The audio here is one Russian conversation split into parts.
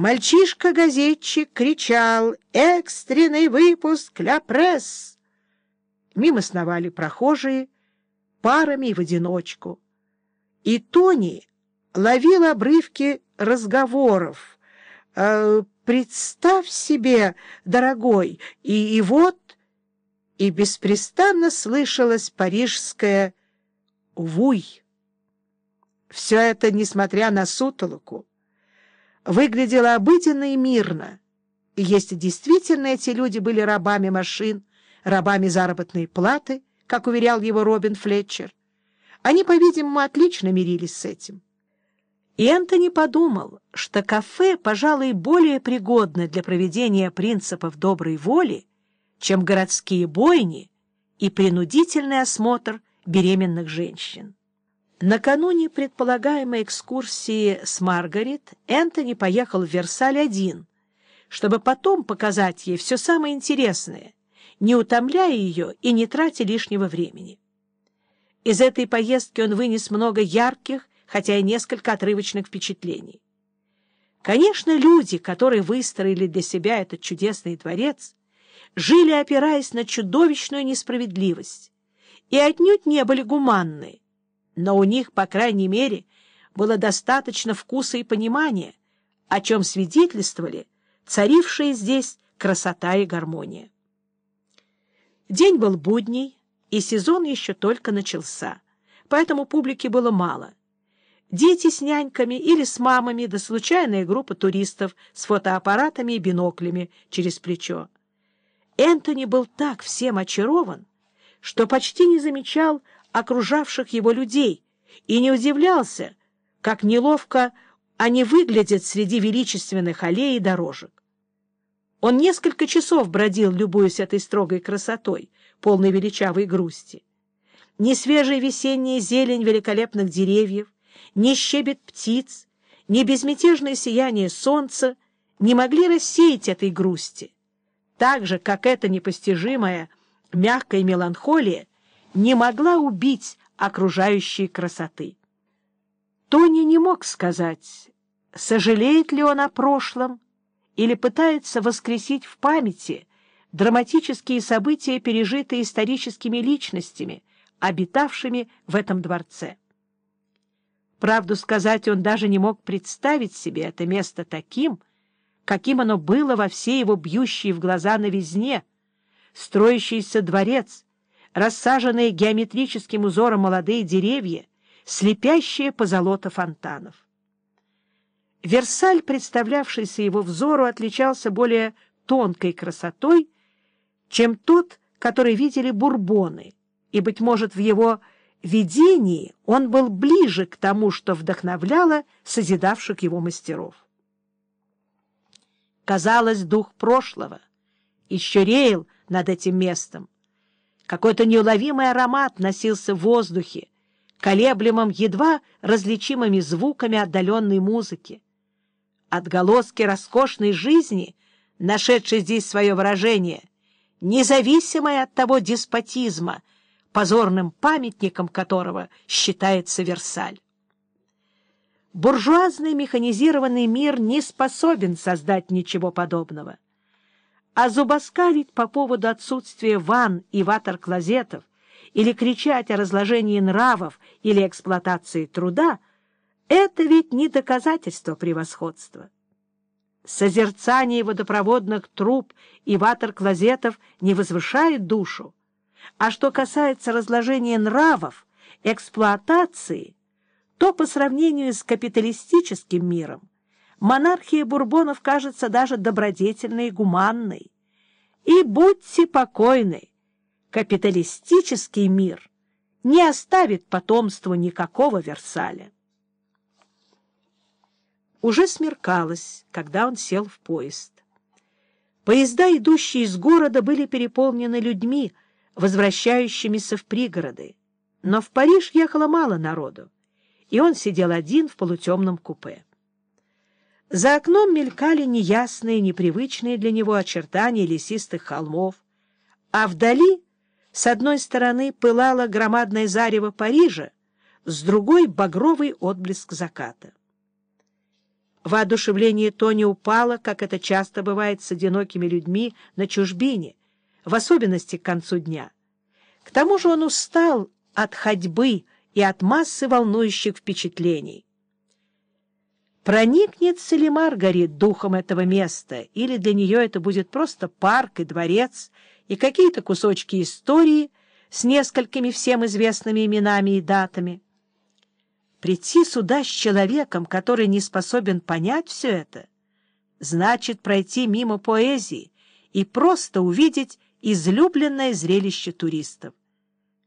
Мальчишка-газетчик кричал «Экстренный выпуск «Ля пресс!». Мимо сновали прохожие, парами и в одиночку. И Тони ловил обрывки разговоров. «Э, «Представь себе, дорогой, и, и вот...» И беспрестанно слышалось парижское «Вуй». Все это, несмотря на сутолоку, выглядело обыденно и мирно. И если действительно эти люди были рабами машин, рабами заработной платы, как уверял его Робин Флетчер, они, по-видимому, отлично мирились с этим. И Энтони подумал, что кафе, пожалуй, более пригодно для проведения принципов доброй воли, чем городские бойни и принудительный осмотр беременных женщин. Накануне предполагаемой экскурсии с Маргарет Энтони поехал в Версаль один, чтобы потом показать ей все самое интересное, не утомляя ее и не тратя лишнего времени. Из этой поездки он вынес много ярких, хотя и несколько отрывочных впечатлений. Конечно, люди, которые выстроили для себя этот чудесный дворец, жили, опираясь на чудовищную несправедливость, и отнюдь не были гуманны, но у них, по крайней мере, было достаточно вкуса и понимания, о чем свидетельствовали царившие здесь красота и гармония. День был будний, и сезон еще только начался, поэтому публики было мало. Дети с няньками или с мамами, да случайная группа туристов с фотоаппаратами и биноклями через плечо. Энтони был так всем очарован, что почти не замечал окружавших его людей и не удивлялся, как неловко они выглядят среди величественных аллей и дорожек. Он несколько часов бродил, любуясь этой строгой красотой, полной величавой грусти. Ни свежая весенняя зелень великолепных деревьев, ни щебет птиц, ни безмятежное сияние солнца не могли рассеять этой грусти, так же, как эта непостижимая мягкая меланхолия не могла убить окружающей красоты. Тони не мог сказать, сожалеет ли он о прошлом или пытается воскресить в памяти драматические события, пережитые историческими личностями, обитавшими в этом дворце. Правду сказать, он даже не мог представить себе это место таким, каким оно было во всей его бьющей в глаза новизне, строящийся дворец — рассаженные геометрическим узором молодые деревья, слепящие позолота фонтанов. Версаль, представлявшийся его взору, отличался более тонкой красотой, чем тот, который видели бурбоны, и, быть может, в его видении он был ближе к тому, что вдохновляло созидавших его мастеров. Казалось, дух прошлого еще реял над этим местом, какой-то неуловимый аромат носился в воздухе, колеблемым едва различимыми звуками отдаленной музыки. Отголоски роскошной жизни, нашедшей здесь свое выражение, независимое от того деспотизма, позорным памятником которого считается Версаль. Буржуазный механизированный мир не способен создать ничего подобного а зубоскалить по поводу отсутствия ванн и ватер-клозетов или кричать о разложении нравов или эксплуатации труда — это ведь не доказательство превосходства. Созерцание водопроводных труб и ватер-клозетов не возвышает душу, а что касается разложения нравов, эксплуатации, то по сравнению с капиталистическим миром монархия Бурбонов кажется даже добродетельной и гуманной. И будьте покойны, капиталистический мир не оставит потомству никакого Версаля. Уже смеркалось, когда он сел в поезд. Поезда, идущие из города, были переполнены людьми, возвращающимися в пригороды. Но в Париж ехало мало народу, и он сидел один в полутемном купе. За окном мелькали неясные, непривычные для него очертания лесистых холмов, а вдали с одной стороны пылало громадное зарево Парижа, с другой — багровый отблеск заката. Воодушевление Тони упало, как это часто бывает с одинокими людьми на чужбине, в особенности к концу дня. К тому же он устал от ходьбы и от массы волнующих впечатлений. Проникнется ли Маргарет духом этого места, или для нее это будет просто парк и дворец, и какие-то кусочки истории с несколькими всем известными именами и датами? Прийти сюда с человеком, который не способен понять все это, значит пройти мимо поэзии и просто увидеть излюбленное зрелище туристов.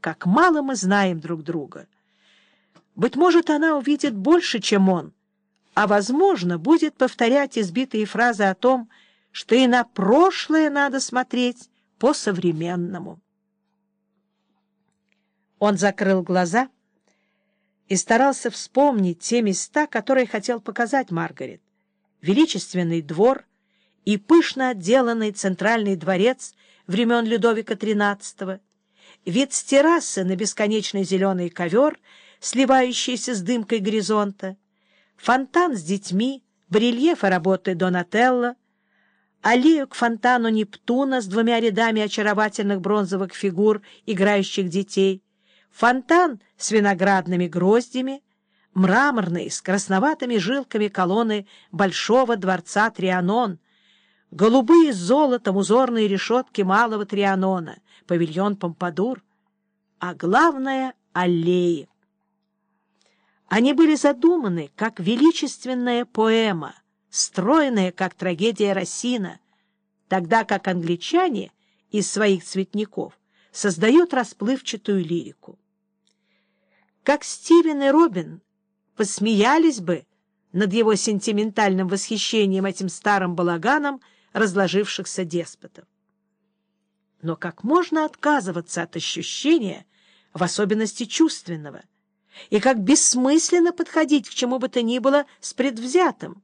Как мало мы знаем друг друга. Быть может, она увидит больше, чем он, а, возможно, будет повторять избитые фразы о том, что и на прошлое надо смотреть по-современному. Он закрыл глаза и старался вспомнить те места, которые хотел показать Маргарет. Величественный двор и пышно отделанный центральный дворец времен Людовика XIII, вид с террасы на бесконечный зеленый ковер, сливающийся с дымкой горизонта, фонтан с детьми, барельефы работы Донателло, аллею к фонтану Нептуна с двумя рядами очаровательных бронзовых фигур играющих детей, фонтан с виноградными гроздями, мраморные с красноватыми жилками колонны Большого дворца Трианон, голубые с золотом узорные решетки Малого Трианона, павильон Помпадур, а главное — аллеи. Они были задуманы как величественная поэма, стройная как трагедия Рассина, тогда как англичане из своих цветников создают расплывчатую лирику как Стивен и Робин посмеялись бы над его сентиментальным восхищением этим старым балаганом разложившихся деспотов. Но как можно отказываться от ощущения, в особенности чувственного, и как бессмысленно подходить к чему бы то ни было с предвзятым?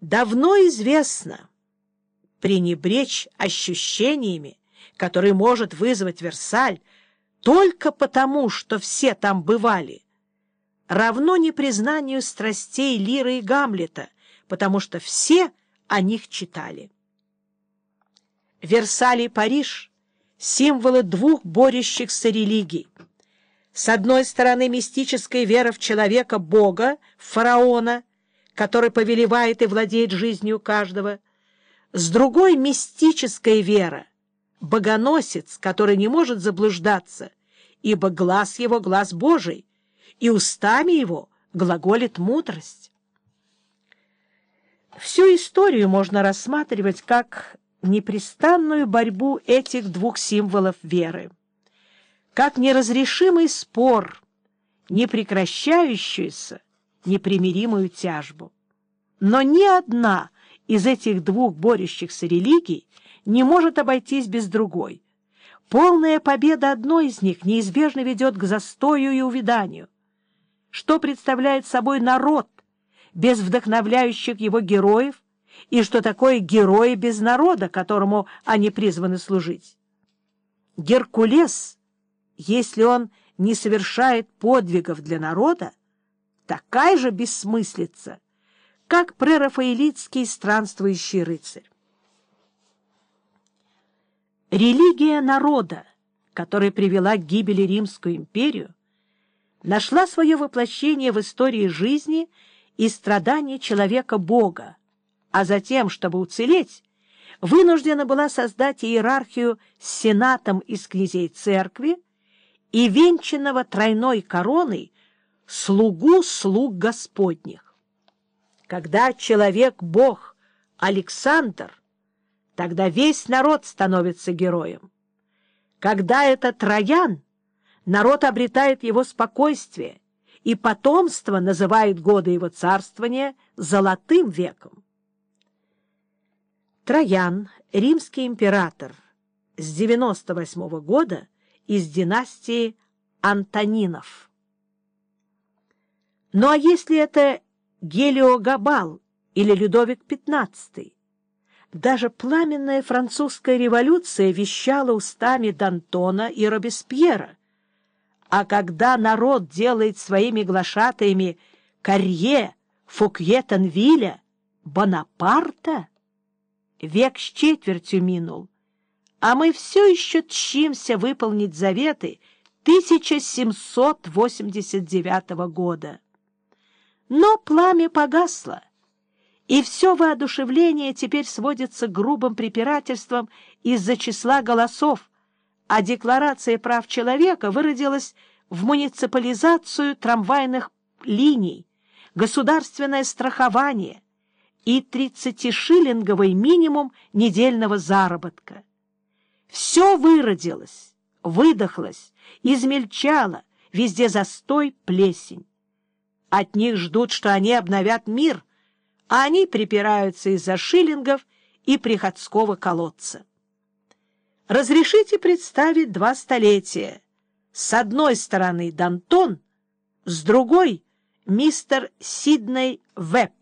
Давно известно пренебречь ощущениями, которые может вызвать Версаль, только потому, что все там бывали, равно непризнанию страстей Лира и Гамлета, потому что все о них читали. Версаль и Париж — символы двух борющихся религий. С одной стороны мистическая вера в человека, Бога, фараона, который повелевает и владеет жизнью каждого, с другой — мистическая вера, богоносец, который не может заблуждаться, ибо глаз его — глаз Божий, и устами его глаголит мудрость. Всю историю можно рассматривать как непрестанную борьбу этих двух символов веры, как неразрешимый спор, непрекращающуюся, непримиримую тяжбу. Но ни одна из этих двух борющихся религий не может обойтись без другой. Полная победа одной из них неизбежно ведет к застою и увяданию. Что представляет собой народ без вдохновляющих его героев, и что такое герои без народа, которому они призваны служить? Геркулес, если он не совершает подвигов для народа, такая же бессмыслица, как прерафаэлитский странствующий рыцарь. Религия народа, которая привела к гибели Римскую империю, нашла свое воплощение в истории жизни и страданий человека-бога, а затем, чтобы уцелеть, вынуждена была создать иерархию с сенатом из князей церкви и венчанного тройной короной слугу слуг Господних. Когда человек-бог Александр Тогда весь народ становится героем. Когда это Троян, народ обретает его спокойствие, и потомство называет годы его царствования «золотым веком». Троян, римский император, с 98 -го года из династии Антонинов. Ну а если это Гелиогабал или Людовик XV? Даже пламенная французская революция вещала устами Д'Антона и Робеспьера. А когда народ делает своими глашатаями Карье, Фукьетонвиля, Бонапарта? Век с четвертью минул, а мы все еще тщимся выполнить заветы 1789 года. Но пламя погасло, и все воодушевление теперь сводится к грубым препирательствам из-за числа голосов, а Декларация прав человека выродилась в муниципализацию трамвайных линий, государственное страхование и 30-шиллинговый минимум недельного заработка. Все выродилось, выдохлось, измельчало, везде застой, плесень. От них ждут, что они обновят мир, а они припираются из-за шиллингов и приходского колодца. Разрешите представить два столетия. С одной стороны Дантон, с другой — мистер Сидней Веб.